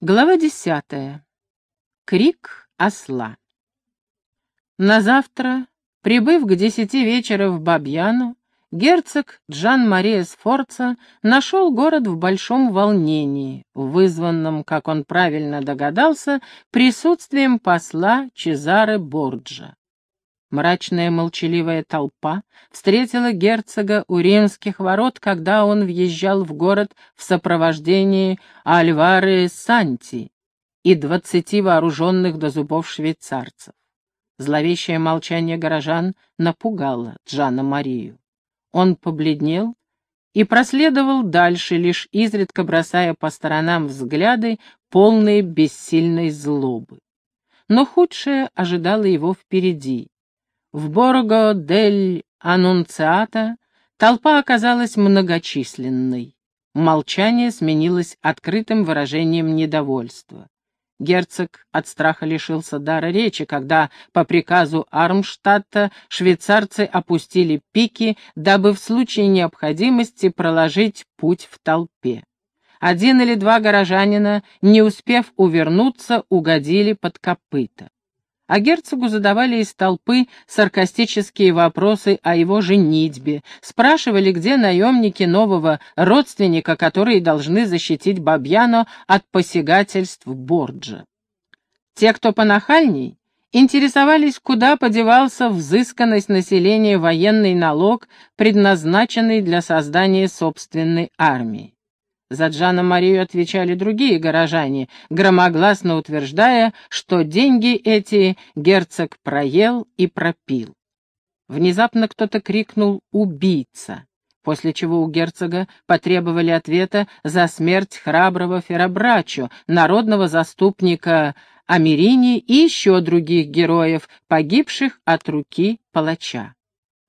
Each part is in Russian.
Глава десятая. Крик осла. На завтра, прибыв к десяти вечера в Бабьяну, герцог Джан-Мария Сфорца нашел город в большом волнении, вызванном, как он правильно догадался, присутствием посла Чезаре Борджа. Мрачная молчаливая толпа встретила герцога у римских ворот, когда он въезжал в город в сопровождении Альвары Санти и двадцати вооруженных до зубов швейцарцев. Зловещее молчание горожан напугало Джана Марию. Он побледнел и проследовал дальше, лишь изредка бросая по сторонам взгляды, полные бессильной злобы. Но худшее ожидало его впереди. В Борго-дель-Анунциата толпа оказалась многочисленной. Молчание сменилось открытым выражением недовольства. Герцог от страха лишился дара речи, когда по приказу Армштадта швейцарцы опустили пики, дабы в случае необходимости проложить путь в толпе. Один или два горожанина, не успев увернуться, угодили под копыта а герцогу задавали из толпы саркастические вопросы о его женитьбе, спрашивали, где наемники нового родственника, которые должны защитить Бабьяно от посягательств Борджа. Те, кто понахальней, интересовались, куда подевался взысканность населения военный налог, предназначенный для создания собственной армии. За Джана Марию отвечали другие горожане, громогласно утверждая, что деньги эти герцог проел и пропил. Внезапно кто-то крикнул «Убийца!», после чего у герцога потребовали ответа за смерть храброго Ферабрачо, народного заступника Америни и еще других героев, погибших от руки палача.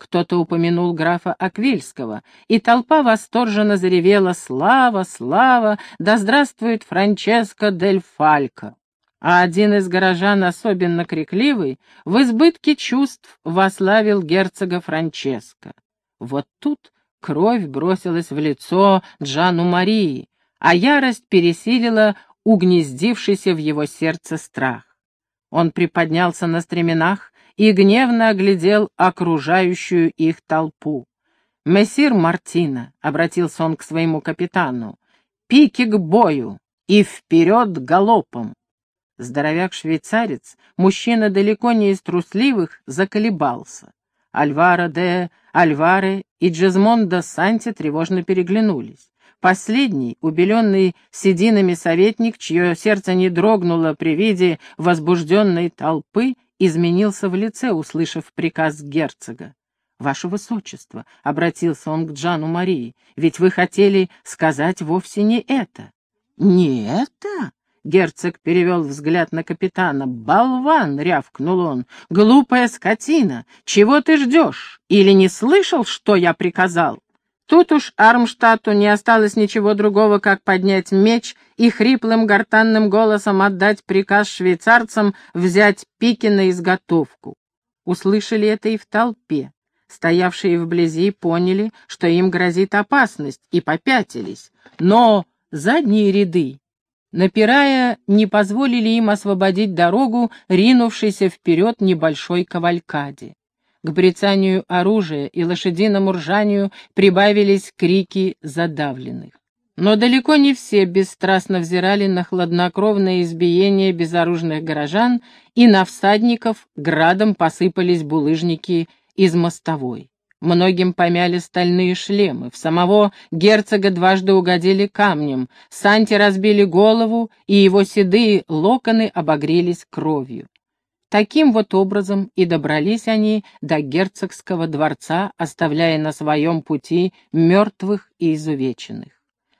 Кто-то упомянул графа Аквильского, и толпа восторженно заревела «Слава, слава! Да здравствует Франческо дель Фалько!» А один из горожан, особенно крикливый, в избытке чувств вославил герцога Франческо. Вот тут кровь бросилась в лицо Джану Марии, а ярость пересилила угнездившийся в его сердце страх. Он приподнялся на стременах, и гневно оглядел окружающую их толпу. «Мессир Мартина», — обратился он к своему капитану, — «пики к бою и вперед галопом!» Здоровяк-швейцарец, мужчина далеко не из трусливых, заколебался. Альваро де Альваре и Джезмондо Санти тревожно переглянулись. Последний, убеленный сединами советник, чье сердце не дрогнуло при виде возбужденной толпы, изменился в лице, услышав приказ герцога. «Ваше высочество», — обратился он к Джану Марии, — «ведь вы хотели сказать вовсе не это». «Не это?» — герцог перевел взгляд на капитана. «Болван!» — рявкнул он. «Глупая скотина! Чего ты ждешь? Или не слышал, что я приказал?» Тут уж Армштадту не осталось ничего другого, как поднять меч и хриплым гортанным голосом отдать приказ швейцарцам взять пики на изготовку. Услышали это и в толпе. Стоявшие вблизи поняли, что им грозит опасность, и попятились. Но задние ряды, напирая, не позволили им освободить дорогу, ринувшейся вперед небольшой кавалькаде. К брецанию оружия и лошадиному ржанию прибавились крики задавленных. Но далеко не все бесстрастно взирали на хладнокровное избиение безоружных горожан, и на всадников градом посыпались булыжники из мостовой. Многим помяли стальные шлемы, в самого герцога дважды угодили камнем, Санти разбили голову, и его седые локоны обогрелись кровью. Таким вот образом и добрались они до герцогского дворца, оставляя на своем пути мертвых и изувеченных.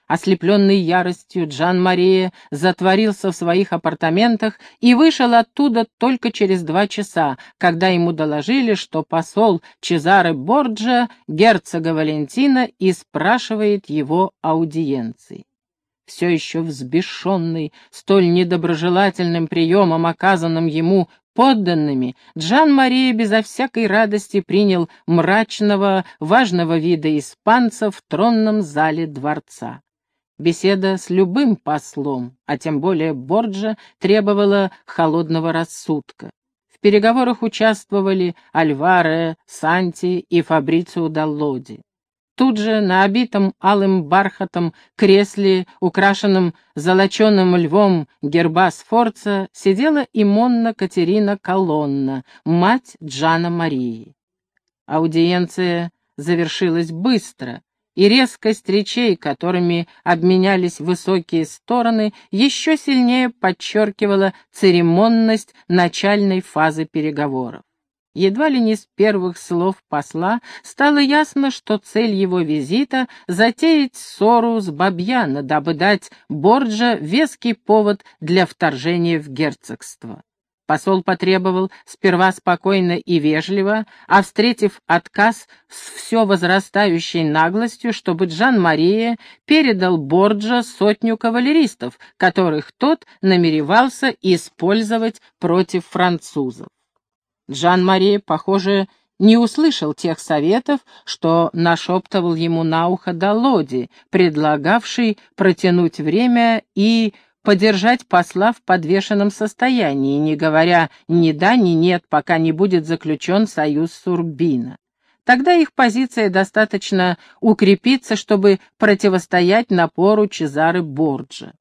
Ослепленный яростью, Джан-Мария затворился в своих апартаментах и вышел оттуда только через два часа, когда ему доложили, что посол Чезаре Борджа, герцога Валентина, и спрашивает его аудиенции все еще взбешенный столь недоброжелательным приемом, оказанным ему подданными, Джан-Мария безо всякой радости принял мрачного, важного вида испанца в тронном зале дворца. Беседа с любым послом, а тем более Борджа, требовала холодного рассудка. В переговорах участвовали Альваре, Санти и Фабрицио Даллоди. Тут же на обитом алым бархатом кресле, украшенном золоченым львом герба Сфорца, сидела и Монна Катерина Колонна, мать Джана Марии. Аудиенция завершилась быстро, и резкость речей, которыми обменялись высокие стороны, еще сильнее подчеркивала церемонность начальной фазы переговоров. Едва ли не с первых слов посла стало ясно, что цель его визита — затеять ссору с Бабьяна, дабы дать Борджа веский повод для вторжения в герцогство. Посол потребовал сперва спокойно и вежливо, а, встретив отказ с все возрастающей наглостью, чтобы Джан-Мария передал Борджа сотню кавалеристов, которых тот намеревался использовать против французов. Джан-Мария, похоже, не услышал тех советов, что нашептывал ему на ухо Долоди, предлагавший протянуть время и подержать посла в подвешенном состоянии, не говоря ни да, ни нет, пока не будет заключен союз Сурбина. Тогда их позиция достаточно укрепится, чтобы противостоять напору Чезары Борджа.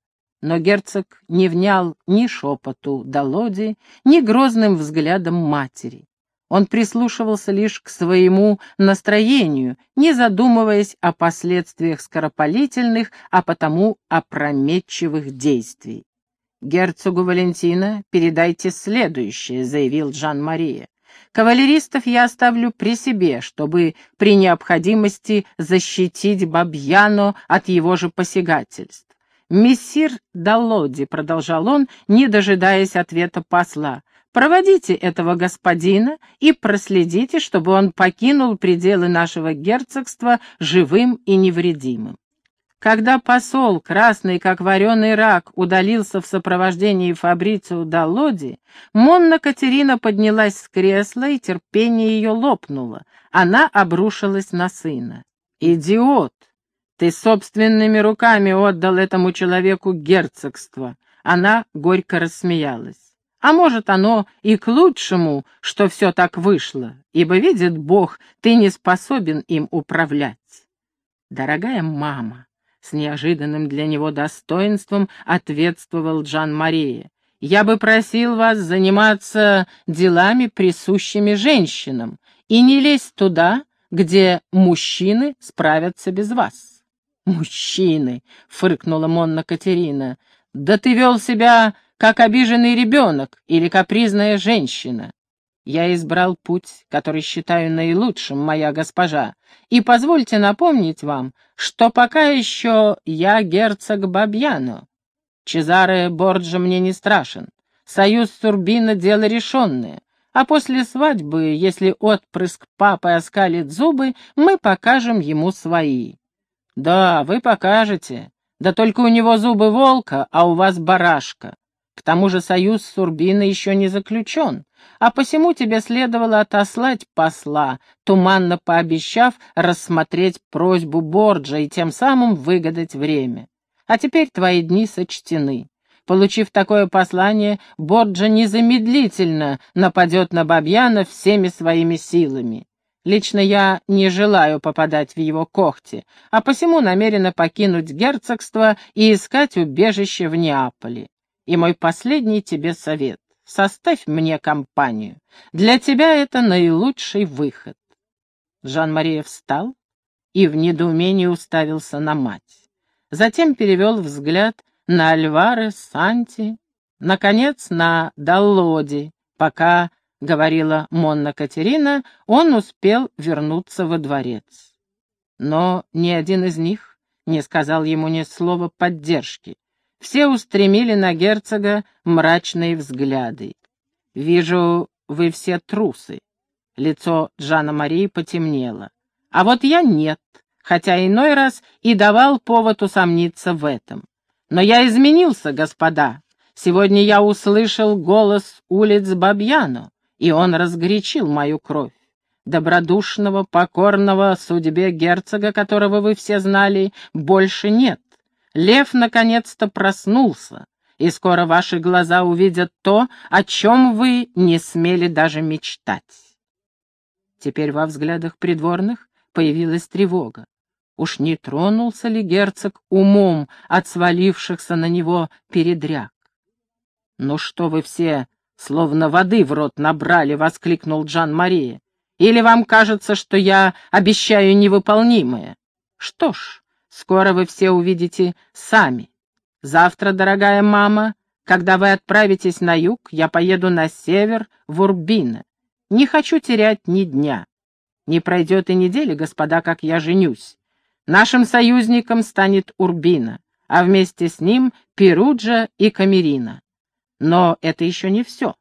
Но герцог не внял ни шепоту Долоди, ни грозным взглядом матери. Он прислушивался лишь к своему настроению, не задумываясь о последствиях скоропалительных, а потому опрометчивых действий. «Герцогу Валентина передайте следующее», — заявил Жан-Мария. «Кавалеристов я оставлю при себе, чтобы при необходимости защитить Бабьяно от его же посягательств. «Мессир Даллоди», — продолжал он, не дожидаясь ответа посла, Проводите этого господина и проследите, чтобы он покинул пределы нашего герцогства живым и невредимым. Когда посол, красный как вареный рак, удалился в сопровождении Фабрицио Даллоди, Монна Катерина поднялась с кресла, и терпение ее лопнуло. Она обрушилась на сына. «Идиот! Ты собственными руками отдал этому человеку герцогство!» Она горько рассмеялась. А может, оно и к лучшему, что все так вышло, ибо, видит Бог, ты не способен им управлять. Дорогая мама, с неожиданным для него достоинством ответствовал Джан-Мария, я бы просил вас заниматься делами, присущими женщинам, и не лезть туда, где мужчины справятся без вас. «Мужчины!» — фыркнула Монна Катерина. «Да ты вел себя как обиженный ребенок или капризная женщина. Я избрал путь, который считаю наилучшим, моя госпожа, и позвольте напомнить вам, что пока еще я герцог Бабьяно. Чезаре Борджа мне не страшен. Союз Сурбина — дело решенное. А после свадьбы, если отпрыск папы оскалит зубы, мы покажем ему свои. Да, вы покажете. Да только у него зубы волка, а у вас барашка. К тому же союз с Сурбиной еще не заключен, а посему тебе следовало отослать посла, туманно пообещав рассмотреть просьбу Борджа и тем самым выгадать время. А теперь твои дни сочтены. Получив такое послание, Борджа незамедлительно нападет на Бабьяна всеми своими силами. Лично я не желаю попадать в его когти, а посему намерена покинуть герцогство и искать убежище в Неаполе. И мой последний тебе совет — составь мне компанию. Для тебя это наилучший выход. Жан-Мария встал и в недоумении уставился на мать. Затем перевел взгляд на Альвары, Санти, наконец, на Даллоди, пока, — говорила Монна Катерина, — он успел вернуться во дворец. Но ни один из них не сказал ему ни слова поддержки, все устремили на герцога мрачные взгляды. «Вижу, вы все трусы». Лицо Джана Марии потемнело. «А вот я нет, хотя иной раз и давал повод усомниться в этом. Но я изменился, господа. Сегодня я услышал голос улиц Бабьяно, и он разгорячил мою кровь. Добродушного, покорного судьбе герцога, которого вы все знали, больше нет. Лев наконец-то проснулся, и скоро ваши глаза увидят то, о чем вы не смели даже мечтать. Теперь во взглядах придворных появилась тревога. Уж не тронулся ли герцог умом от свалившихся на него передряг? «Ну что вы все, словно воды в рот набрали!» — воскликнул Джан-Мария. «Или вам кажется, что я обещаю невыполнимое? Что ж, скоро вы все увидите сами. Завтра, дорогая мама, когда вы отправитесь на юг, я поеду на север, в Урбино. Не хочу терять ни дня. Не пройдет и недели, господа, как я женюсь. Нашим союзником станет Урбина, а вместе с ним Перуджа и Камерина. Но это еще не все.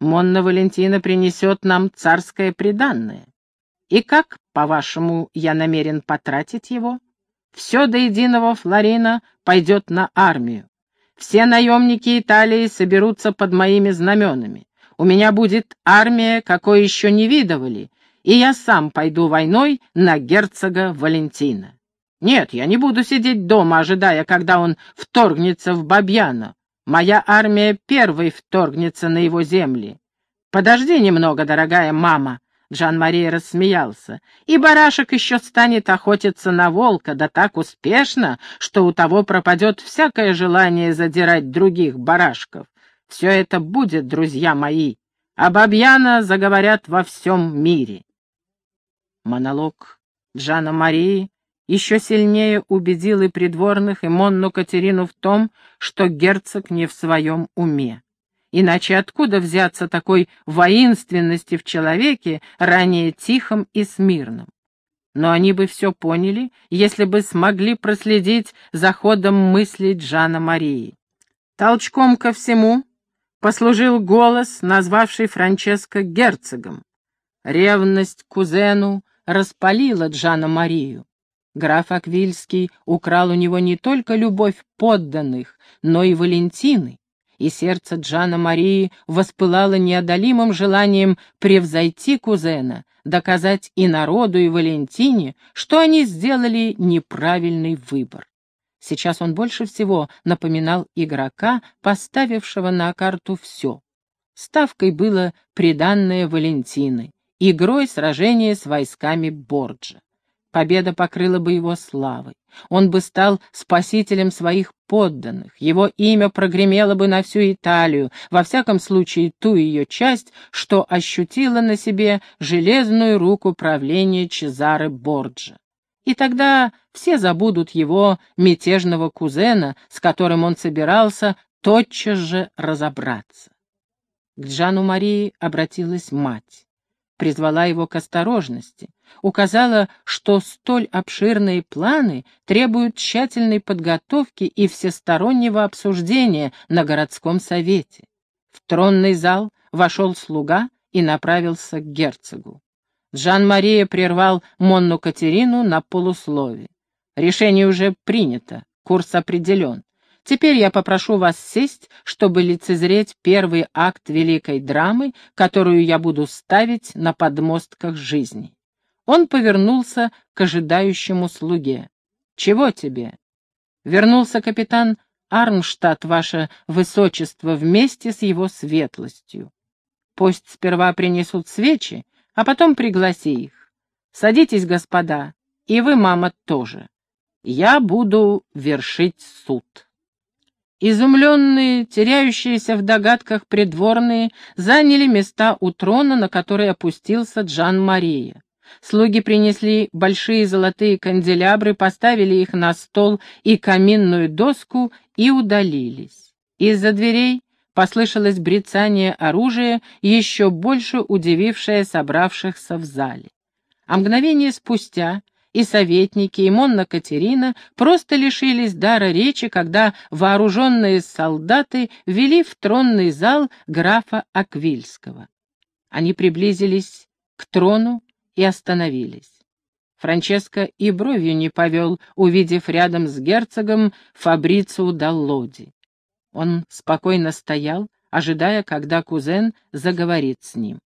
Монна Валентина принесет нам царское приданное. И как, по-вашему, я намерен потратить его? Все до единого Флорина пойдет на армию. Все наемники Италии соберутся под моими знаменами. У меня будет армия, какой еще не видывали, и я сам пойду войной на герцога Валентина. Нет, я не буду сидеть дома, ожидая, когда он вторгнется в Бабьяно. Моя армия первой вторгнется на его земли. Подожди немного, дорогая мама, Жан-Мария рассмеялся. «И барашек еще станет охотиться на волка, да так успешно, что у того пропадет всякое желание задирать других барашков. Все это будет, друзья мои, а Бабьяна заговорят во всем мире». Монолог Джана Марии еще сильнее убедил и придворных, и Монну Катерину в том, что герцог не в своем уме. Иначе откуда взяться такой воинственности в человеке, ранее тихом и смирном? Но они бы все поняли, если бы смогли проследить за ходом мыслей Джана Марии. Толчком ко всему послужил голос, назвавший Франческо герцогом. Ревность к кузену распалила Джана Марию. Граф Аквильский украл у него не только любовь подданных, но и Валентины и сердце Джана Марии воспылало неодолимым желанием превзойти кузена, доказать и народу, и Валентине, что они сделали неправильный выбор. Сейчас он больше всего напоминал игрока, поставившего на карту все. Ставкой было приданное Валентины, игрой сражение с войсками Борджа. Победа покрыла бы его славой. Он бы стал спасителем своих подданных. Его имя прогремело бы на всю Италию, во всяком случае ту ее часть, что ощутила на себе железную руку правления Чезары Борджа. И тогда все забудут его мятежного кузена, с которым он собирался тотчас же разобраться. К Джану Марии обратилась мать призвала его к осторожности, указала, что столь обширные планы требуют тщательной подготовки и всестороннего обсуждения на городском совете. В тронный зал вошел слуга и направился к герцогу. Жан-Мария прервал Монну Катерину на полуслове. «Решение уже принято, курс определен. Теперь я попрошу вас сесть, чтобы лицезреть первый акт великой драмы, которую я буду ставить на подмостках жизни. Он повернулся к ожидающему слуге. «Чего тебе?» Вернулся капитан Армштадт, ваше высочество, вместе с его светлостью. Пусть сперва принесут свечи, а потом пригласи их. Садитесь, господа, и вы, мама, тоже. Я буду вершить суд». Изумленные, теряющиеся в догадках придворные заняли места у трона, на который опустился Джан-Мария. Слуги принесли большие золотые канделябры, поставили их на стол и каминную доску и удалились. Из-за дверей послышалось брецание оружия, еще больше удивившее собравшихся в зале. А мгновение спустя и советники, и Монна Катерина просто лишились дара речи, когда вооруженные солдаты вели в тронный зал графа Аквильского. Они приблизились к трону и остановились. Франческо и бровью не повел, увидев рядом с герцогом Фабрицу Даллоди. Он спокойно стоял, ожидая, когда кузен заговорит с ним.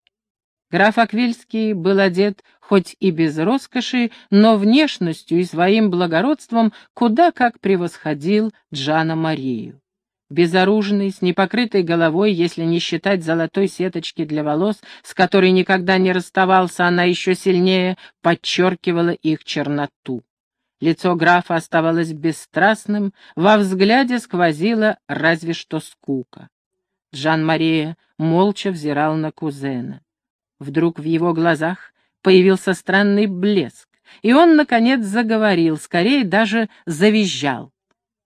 Граф Аквильский был одет хоть и без роскоши, но внешностью и своим благородством куда как превосходил Джана Марию. Безоружный, с непокрытой головой, если не считать золотой сеточки для волос, с которой никогда не расставался, она еще сильнее подчеркивала их черноту. Лицо графа оставалось бесстрастным, во взгляде сквозила разве что скука. Жан-Мария молча взирал на кузена. Вдруг в его глазах появился странный блеск, и он, наконец, заговорил, скорее даже завизжал.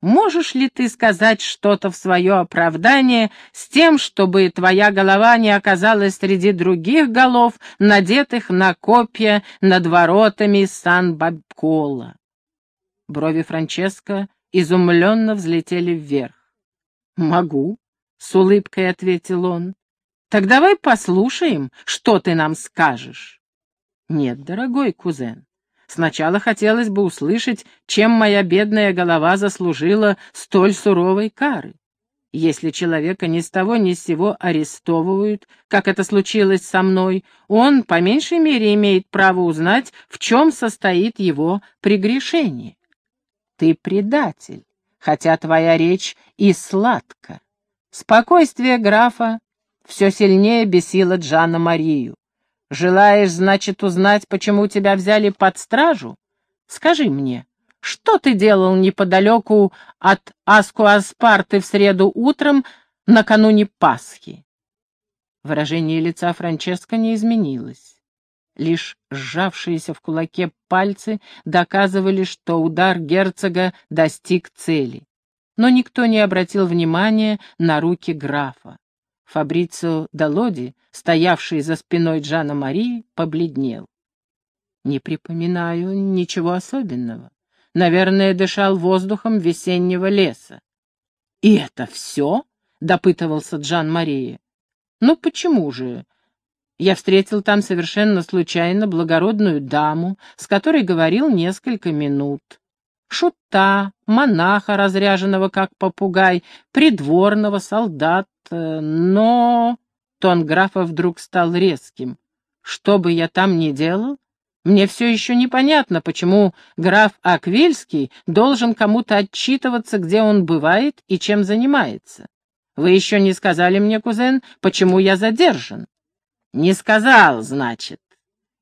Можешь ли ты сказать что-то в свое оправдание с тем, чтобы твоя голова не оказалась среди других голов, надетых на копья над воротами Сан-Бабкола? Брови Франческо изумленно взлетели вверх. «Могу», — с улыбкой ответил он. «Так давай послушаем, что ты нам скажешь». «Нет, дорогой кузен, Сначала хотелось бы услышать, чем моя бедная голова заслужила столь суровой кары. Если человека ни с того ни с сего арестовывают, как это случилось со мной, он по меньшей мере имеет право узнать, в чем состоит его прегрешение. Ты предатель, хотя твоя речь и сладка. Спокойствие графа все сильнее бесило Джана Марию. Желаешь, значит, узнать, почему тебя взяли под стражу? Скажи мне, что ты делал неподалеку от Аскуаспарты в среду утром накануне Пасхи?» Выражение лица Франческо не изменилось. Лишь сжавшиеся в кулаке пальцы доказывали, что удар герцога достиг цели. Но никто не обратил внимания на руки графа. Фабрицио Далоди, стоявший за спиной Джана Марии, побледнел. Не припоминаю ничего особенного. Наверное, дышал воздухом весеннего леса. «И это все?» — допытывался Джан Мария. «Ну почему же? Я встретил там совершенно случайно благородную даму, с которой говорил несколько минут шута, монаха, разряженного как попугай, придворного, солдат, но... Тон графа вдруг стал резким. Что бы я там ни делал, мне все еще непонятно, почему граф Аквильский должен кому-то отчитываться, где он бывает и чем занимается. Вы еще не сказали мне, кузен, почему я задержан? Не сказал, значит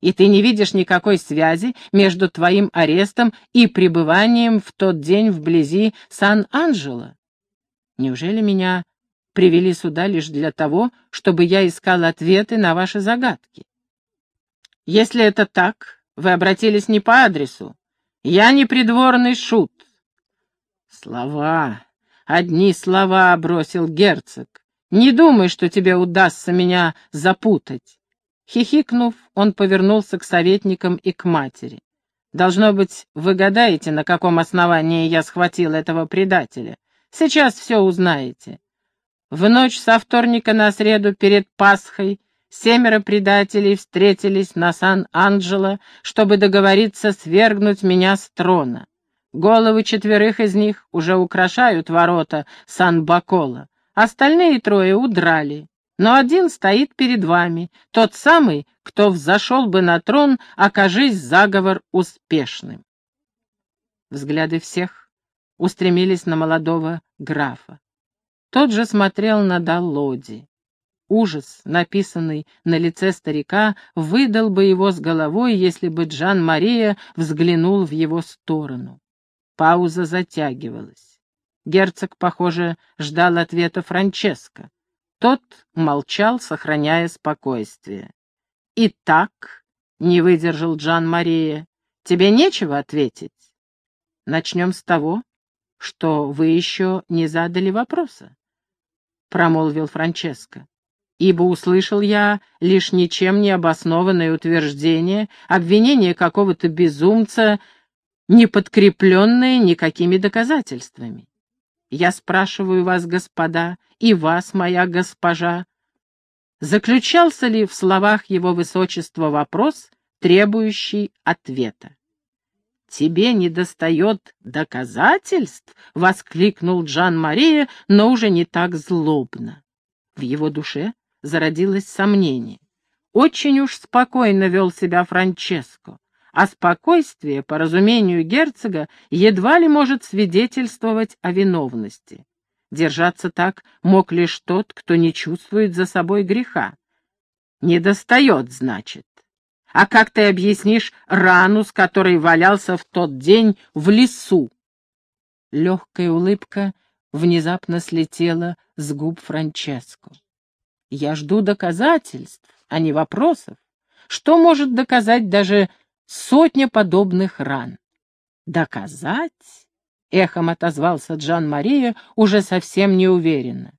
и ты не видишь никакой связи между твоим арестом и пребыванием в тот день вблизи Сан-Анджело? Неужели меня привели сюда лишь для того, чтобы я искал ответы на ваши загадки? Если это так, вы обратились не по адресу. Я не придворный шут. Слова, одни слова бросил герцог. Не думай, что тебе удастся меня запутать. Хихикнув, он повернулся к советникам и к матери. «Должно быть, вы гадаете, на каком основании я схватил этого предателя. Сейчас все узнаете. В ночь со вторника на среду перед Пасхой семеро предателей встретились на Сан-Анджело, чтобы договориться свергнуть меня с трона. Головы четверых из них уже украшают ворота Сан-Бакола. Остальные трое удрали но один стоит перед вами, тот самый, кто взошел бы на трон, окажись заговор успешным. Взгляды всех устремились на молодого графа. Тот же смотрел на Даллоди. Ужас, написанный на лице старика, выдал бы его с головой, если бы Джан-Мария взглянул в его сторону. Пауза затягивалась. Герцог, похоже, ждал ответа Франческо. Тот молчал, сохраняя спокойствие. «Итак», — не выдержал Джан Мария, — «тебе нечего ответить?» «Начнем с того, что вы еще не задали вопроса», — промолвил Франческо. «Ибо услышал я лишь ничем не обоснованное утверждение, обвинение какого-то безумца, не подкрепленное никакими доказательствами. Я спрашиваю вас, господа, и вас, моя госпожа, заключался ли в словах его высочества вопрос, требующий ответа? «Тебе недостает доказательств?» — воскликнул Джан-Мария, но уже не так злобно. В его душе зародилось сомнение. Очень уж спокойно вел себя Франческо, а спокойствие, по разумению герцога, едва ли может свидетельствовать о виновности. Держаться так мог лишь тот, кто не чувствует за собой греха. Не достает, значит. А как ты объяснишь рану, с которой валялся в тот день в лесу? Легкая улыбка внезапно слетела с губ Франческо. Я жду доказательств, а не вопросов. Что может доказать даже сотня подобных ран? Доказать? Эхом отозвался Джан-Мария уже совсем неуверенно.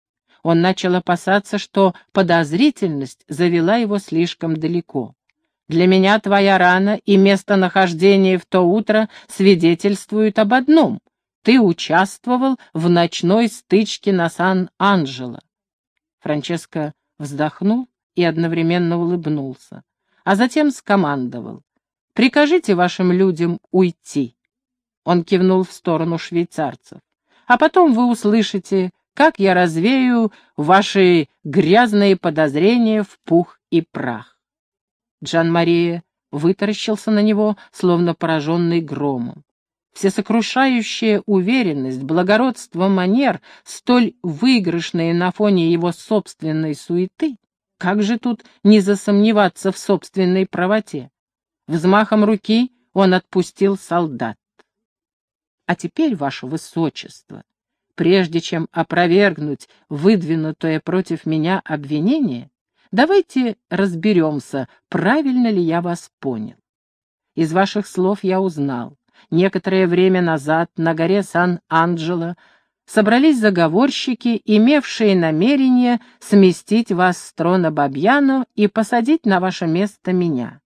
Он начал опасаться, что подозрительность завела его слишком далеко. «Для меня твоя рана и местонахождение в то утро свидетельствуют об одном. Ты участвовал в ночной стычке на Сан-Анджело». Франческо вздохнул и одновременно улыбнулся, а затем скомандовал. «Прикажите вашим людям уйти». Он кивнул в сторону швейцарцев. «А потом вы услышите, как я развею ваши грязные подозрения в пух и прах». Джан-Мария вытаращился на него, словно пораженный громом. Всесокрушающая уверенность, благородство манер, столь выигрышные на фоне его собственной суеты, как же тут не засомневаться в собственной правоте? Взмахом руки он отпустил солдат. А теперь, ваше высочество, прежде чем опровергнуть выдвинутое против меня обвинение, давайте разберемся, правильно ли я вас понял. Из ваших слов я узнал. Некоторое время назад на горе Сан-Анджело собрались заговорщики, имевшие намерение сместить вас с трона Бабьяно и посадить на ваше место меня.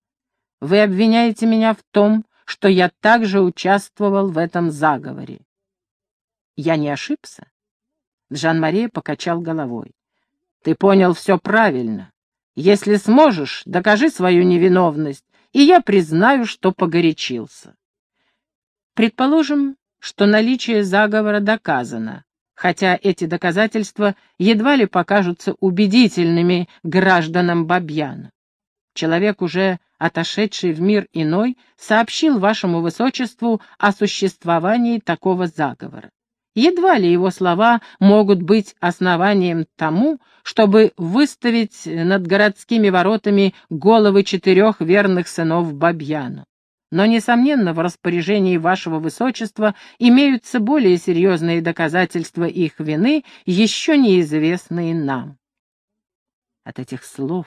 Вы обвиняете меня в том, что я также участвовал в этом заговоре. Я не ошибся? Жан-Мария покачал головой. Ты понял все правильно. Если сможешь, докажи свою невиновность, и я признаю, что погорячился. Предположим, что наличие заговора доказано, хотя эти доказательства едва ли покажутся убедительными гражданам Бабьяна. Человек, уже отошедший в мир иной, сообщил вашему высочеству о существовании такого заговора. Едва ли его слова могут быть основанием тому, чтобы выставить над городскими воротами головы четырех верных сынов Бабьяну но, несомненно, в распоряжении вашего высочества имеются более серьезные доказательства их вины, еще неизвестные нам. От этих слов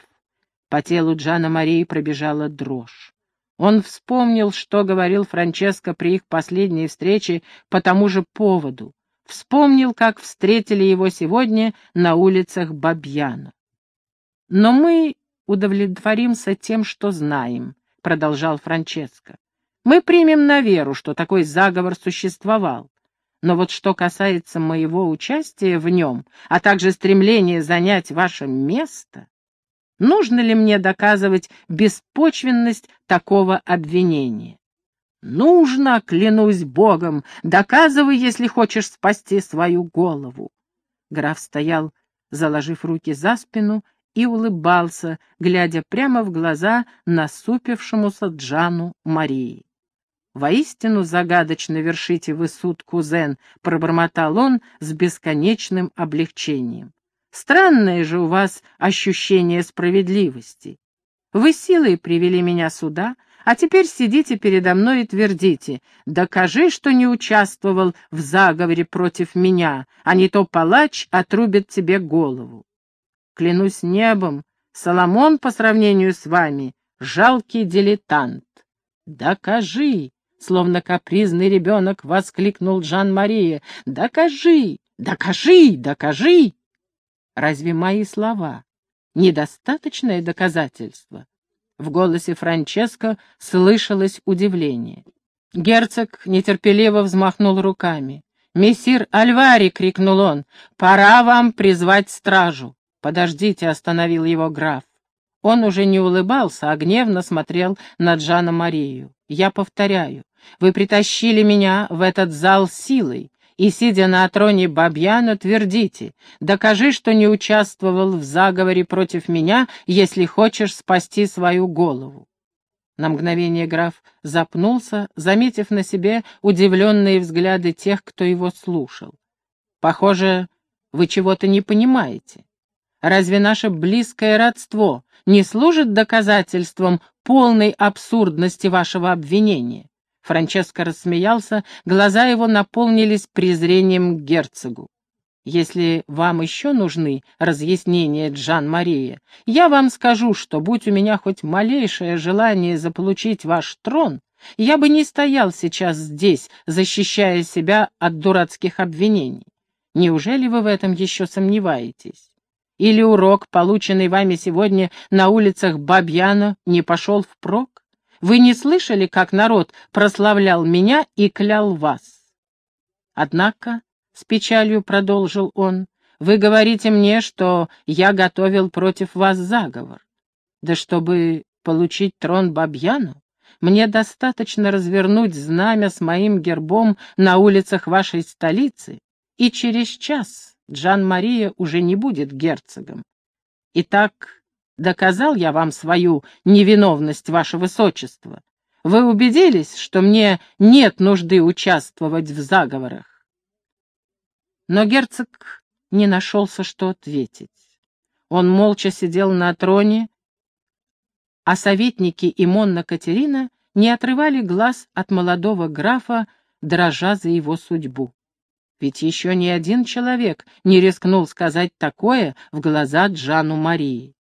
по телу Джана Марии пробежала дрожь. Он вспомнил, что говорил Франческо при их последней встрече по тому же поводу. Вспомнил, как встретили его сегодня на улицах Бабьяна. Но мы удовлетворимся тем, что знаем, — продолжал Франческо. «Мы примем на веру, что такой заговор существовал. Но вот что касается моего участия в нем, а также стремления занять ваше место, нужно ли мне доказывать беспочвенность такого обвинения? Нужно, клянусь Богом, доказывай, если хочешь спасти свою голову. Граф стоял, заложив руки за спину и улыбался, глядя прямо в глаза насупившемуся Джану Марии. «Воистину загадочно вершите вы суд, кузен», — пробормотал он с бесконечным облегчением. «Странное же у вас ощущение справедливости. Вы силой привели меня сюда, а теперь сидите передо мной и твердите, докажи, что не участвовал в заговоре против меня, а не то палач отрубит тебе голову. Клянусь небом, Соломон по сравнению с вами — жалкий дилетант. Докажи, словно капризный ребенок воскликнул Жан-Мария. Докажи, докажи, докажи. Разве мои слова недостаточное доказательство? В голосе Франческо слышалось удивление. Герцог нетерпеливо взмахнул руками. «Мессир Альвари!» — крикнул он. «Пора вам призвать стражу!» «Подождите», — остановил его граф. Он уже не улыбался, а гневно смотрел на Джана Марию. «Я повторяю, вы притащили меня в этот зал силой, и сидя на троне Бабьяна, твердите, докажи, что не участвовал в заговоре против меня, если хочешь спасти свою голову. На мгновение граф запнулся, заметив на себе удивленные взгляды тех, кто его слушал. «Похоже, вы чего-то не понимаете. Разве наше близкое родство не служит доказательством полной абсурдности вашего обвинения?» Франческо рассмеялся, глаза его наполнились презрением к герцогу. Если вам еще нужны разъяснения, Джан-Мария, я вам скажу, что будь у меня хоть малейшее желание заполучить ваш трон, я бы не стоял сейчас здесь, защищая себя от дурацких обвинений. Неужели вы в этом еще сомневаетесь? Или урок, полученный вами сегодня на улицах Бабьяно, не пошел впрок? Вы не слышали, как народ прославлял меня и клял вас? Однако — с печалью продолжил он, — «вы говорите мне, что я готовил против вас заговор. Да чтобы получить трон Бабьяну, мне достаточно развернуть знамя с моим гербом на улицах вашей столицы, и через час Джан-Мария уже не будет герцогом. Итак, доказал я вам свою невиновность, ваше высочество. Вы убедились, что мне нет нужды участвовать в заговорах? Но герцог не нашелся, что ответить. Он молча сидел на троне, а советники и Монна Катерина не отрывали глаз от молодого графа, дрожа за его судьбу. Ведь еще ни один человек не рискнул сказать такое в глаза Джану Марии.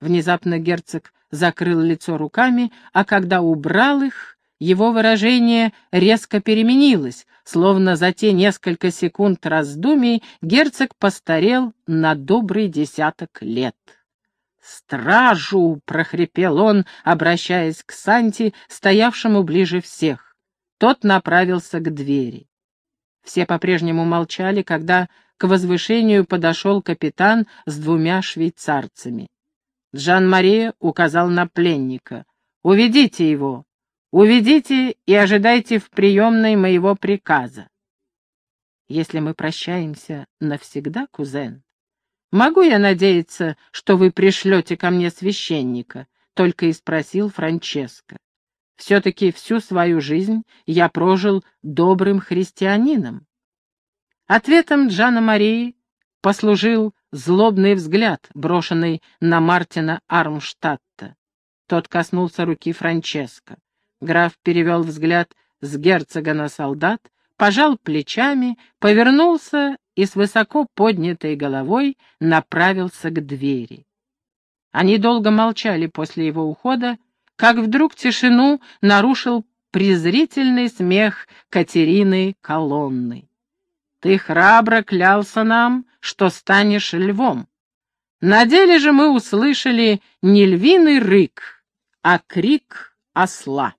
Внезапно герцог закрыл лицо руками, а когда убрал их, его выражение резко переменилось, словно за те несколько секунд раздумий герцог постарел на добрый десяток лет. «Стражу!» — прохрипел он, обращаясь к Санти, стоявшему ближе всех. Тот направился к двери. Все по-прежнему молчали, когда к возвышению подошел капитан с двумя швейцарцами. Джан-Мария указал на пленника. «Уведите его!» Уведите и ожидайте в приемной моего приказа. Если мы прощаемся навсегда, кузен, могу я надеяться, что вы пришлете ко мне священника? Только и спросил Франческо. Все-таки всю свою жизнь я прожил добрым христианином. Ответом Джана Марии послужил злобный взгляд, брошенный на Мартина Армштадта. Тот коснулся руки Франческо. Граф перевел взгляд с герцога на солдат, пожал плечами, повернулся и с высоко поднятой головой направился к двери. Они долго молчали после его ухода, как вдруг тишину нарушил презрительный смех Катерины Колонны. «Ты храбро клялся нам, что станешь львом. На деле же мы услышали не львиный рык, а крик осла.